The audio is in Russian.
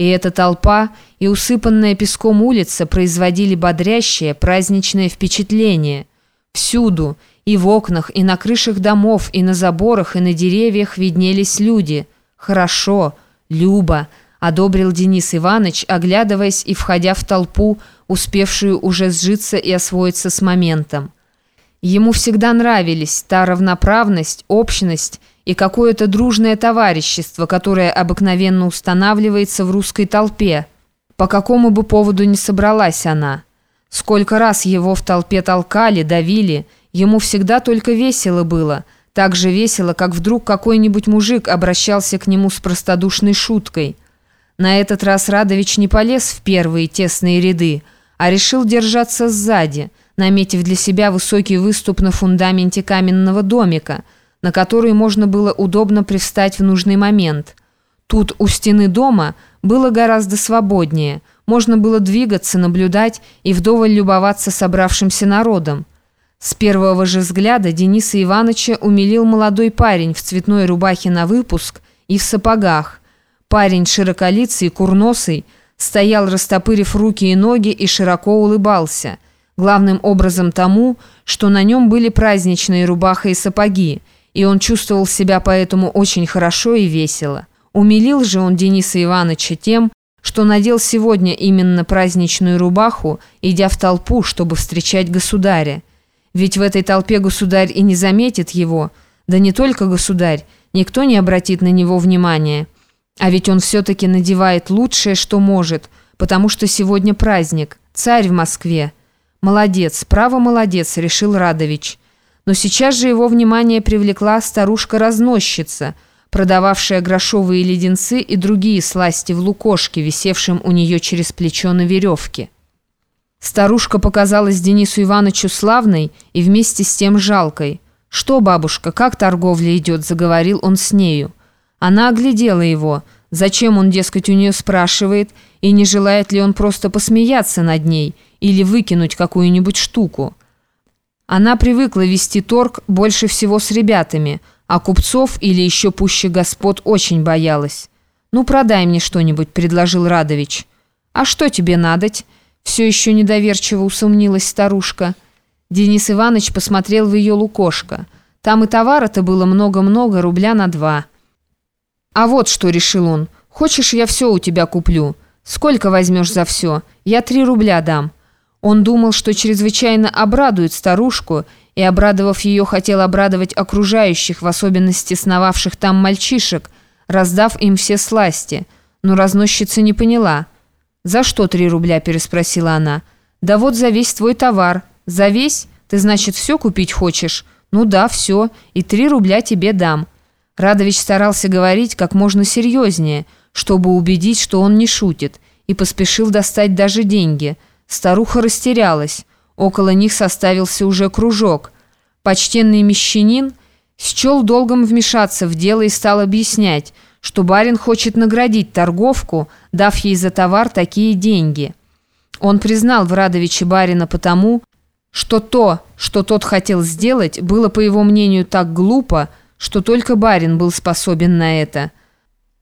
И эта толпа, и усыпанная песком улица производили бодрящее, праздничное впечатление. Всюду, и в окнах, и на крышах домов, и на заборах, и на деревьях виднелись люди. Хорошо, Люба, одобрил Денис Иванович, оглядываясь и входя в толпу, успевшую уже сжиться и освоиться с моментом. Ему всегда нравились та равноправность, общность и какое-то дружное товарищество, которое обыкновенно устанавливается в русской толпе, по какому бы поводу ни собралась она. Сколько раз его в толпе толкали, давили, ему всегда только весело было, так же весело, как вдруг какой-нибудь мужик обращался к нему с простодушной шуткой. На этот раз Радович не полез в первые тесные ряды, а решил держаться сзади – наметив для себя высокий выступ на фундаменте каменного домика, на который можно было удобно привстать в нужный момент. Тут у стены дома было гораздо свободнее, можно было двигаться, наблюдать и вдоволь любоваться собравшимся народом. С первого же взгляда Дениса Ивановича умилил молодой парень в цветной рубахе на выпуск и в сапогах. Парень широколицый, курносый, стоял, растопырив руки и ноги, и широко улыбался – главным образом тому, что на нем были праздничные рубаха и сапоги, и он чувствовал себя поэтому очень хорошо и весело. Умилил же он Дениса Ивановича тем, что надел сегодня именно праздничную рубаху, идя в толпу, чтобы встречать государя. Ведь в этой толпе государь и не заметит его, да не только государь, никто не обратит на него внимания. А ведь он все-таки надевает лучшее, что может, потому что сегодня праздник, царь в Москве. «Молодец, право молодец», — решил Радович. Но сейчас же его внимание привлекла старушка-разносчица, продававшая грошовые леденцы и другие сласти в лукошке, висевшем у нее через плечо на веревке. Старушка показалась Денису Ивановичу славной и вместе с тем жалкой. «Что, бабушка, как торговля идет?» – заговорил он с нею. Она оглядела его. Зачем он, дескать, у нее спрашивает, и не желает ли он просто посмеяться над ней – или выкинуть какую-нибудь штуку. Она привыкла вести торг больше всего с ребятами, а купцов или еще пуще господ очень боялась. «Ну, продай мне что-нибудь», — предложил Радович. «А что тебе надоть?» — все еще недоверчиво усомнилась старушка. Денис Иванович посмотрел в ее лукошко. Там и товара-то было много-много, рубля на два. «А вот что», — решил он, — «хочешь, я все у тебя куплю? Сколько возьмешь за все? Я три рубля дам». Он думал, что чрезвычайно обрадует старушку, и, обрадовав ее, хотел обрадовать окружающих, в особенности сновавших там мальчишек, раздав им все сласти. Но разносчица не поняла. «За что три рубля?» – переспросила она. «Да вот за весь твой товар. За весь? Ты, значит, все купить хочешь?» «Ну да, все. И три рубля тебе дам». Радович старался говорить как можно серьезнее, чтобы убедить, что он не шутит, и поспешил достать даже деньги – Старуха растерялась. Около них составился уже кружок. Почтенный мещанин счел долгом вмешаться в дело и стал объяснять, что барин хочет наградить торговку, дав ей за товар такие деньги. Он признал в Радовиче барина потому, что то, что тот хотел сделать, было, по его мнению, так глупо, что только барин был способен на это –